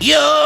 Yo!